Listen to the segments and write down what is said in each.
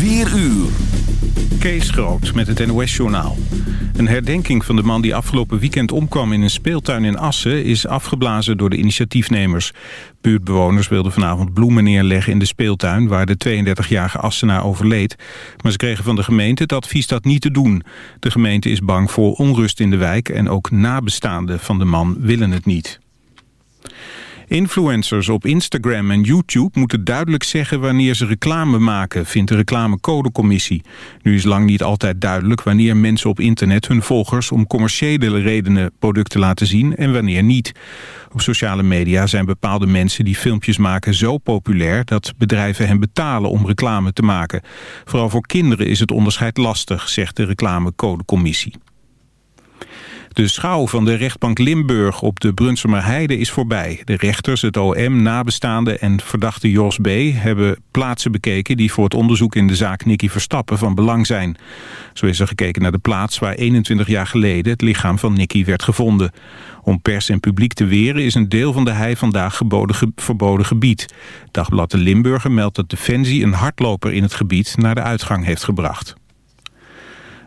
4 uur. Kees Groot met het NOS-journaal. Een herdenking van de man die afgelopen weekend omkwam in een speeltuin in Assen... is afgeblazen door de initiatiefnemers. Buurtbewoners wilden vanavond bloemen neerleggen in de speeltuin... waar de 32-jarige Assenaar overleed. Maar ze kregen van de gemeente het advies dat niet te doen. De gemeente is bang voor onrust in de wijk... en ook nabestaanden van de man willen het niet. Influencers op Instagram en YouTube moeten duidelijk zeggen wanneer ze reclame maken, vindt de reclamecodecommissie. Nu is lang niet altijd duidelijk wanneer mensen op internet hun volgers om commerciële redenen producten laten zien en wanneer niet. Op sociale media zijn bepaalde mensen die filmpjes maken zo populair dat bedrijven hen betalen om reclame te maken. Vooral voor kinderen is het onderscheid lastig, zegt de reclamecodecommissie. De schouw van de rechtbank Limburg op de Brunsumer Heide is voorbij. De rechters, het OM, nabestaanden en verdachte Jos B. hebben plaatsen bekeken die voor het onderzoek in de zaak Nicky Verstappen van belang zijn. Zo is er gekeken naar de plaats waar 21 jaar geleden het lichaam van Nicky werd gevonden. Om pers en publiek te weren is een deel van de hei vandaag geboden, verboden gebied. Dagblad de Limburger meldt dat Defensie een hardloper in het gebied naar de uitgang heeft gebracht.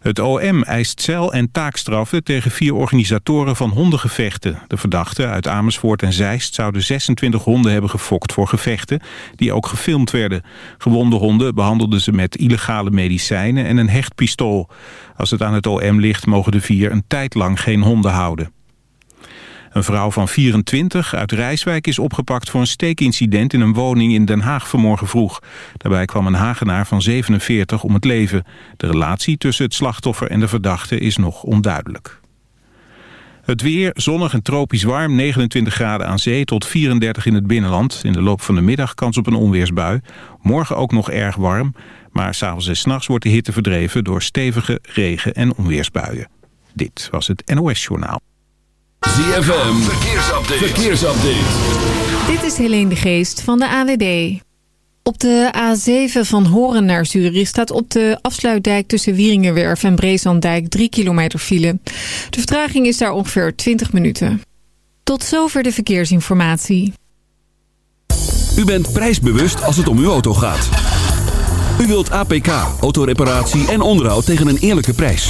Het OM eist cel- en taakstraffen tegen vier organisatoren van hondengevechten. De verdachten uit Amersfoort en Zeist zouden 26 honden hebben gefokt voor gevechten... die ook gefilmd werden. Gewonde honden behandelden ze met illegale medicijnen en een hechtpistool. Als het aan het OM ligt mogen de vier een tijd lang geen honden houden. Een vrouw van 24 uit Rijswijk is opgepakt voor een steekincident in een woning in Den Haag vanmorgen vroeg. Daarbij kwam een Hagenaar van 47 om het leven. De relatie tussen het slachtoffer en de verdachte is nog onduidelijk. Het weer, zonnig en tropisch warm, 29 graden aan zee tot 34 in het binnenland. In de loop van de middag kans op een onweersbui. Morgen ook nog erg warm, maar s'avonds en s'nachts wordt de hitte verdreven door stevige regen- en onweersbuien. Dit was het NOS Journaal. ZFM, verkeersupdate. verkeersupdate. Dit is Helene de Geest van de AWD. Op de A7 van Horen naar Zurich staat op de afsluitdijk tussen Wieringerwerf en Breeslanddijk 3 kilometer file. De vertraging is daar ongeveer 20 minuten. Tot zover de verkeersinformatie. U bent prijsbewust als het om uw auto gaat. U wilt APK, autoreparatie en onderhoud tegen een eerlijke prijs.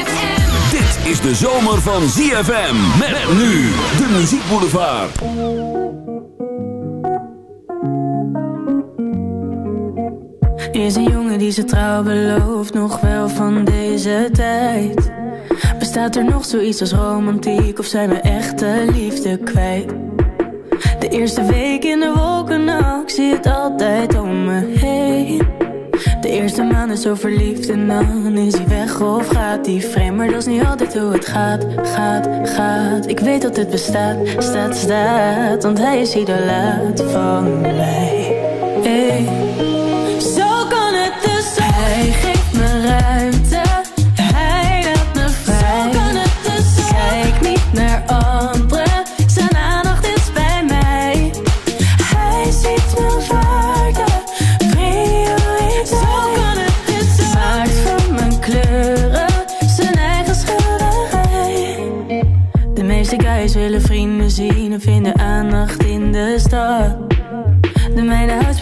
Is de zomer van ZFM. Met nu de muziekboulevard. Is een jongen die zijn trouw belooft, nog wel van deze tijd. Bestaat er nog zoiets als romantiek of zijn we echte liefde kwijt? De eerste week in de wolken, nou, ik zie het altijd om me heen. De eerste maand is zo verliefd en dan is hij weg of gaat hij vreemd. Maar dat is niet altijd hoe het gaat, gaat, gaat. Ik weet dat het bestaat, staat, staat, want hij is idolaat van mij. Hey.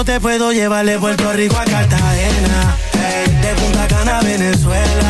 yo te puedo llevar de Puerto Rico a Cartagena, eh, de Punta Cana a Venezuela.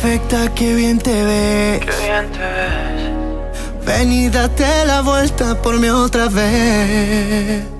perfecta, qué bien te ves. Qué bien te ves. Ven y date la vuelta por mí otra vez.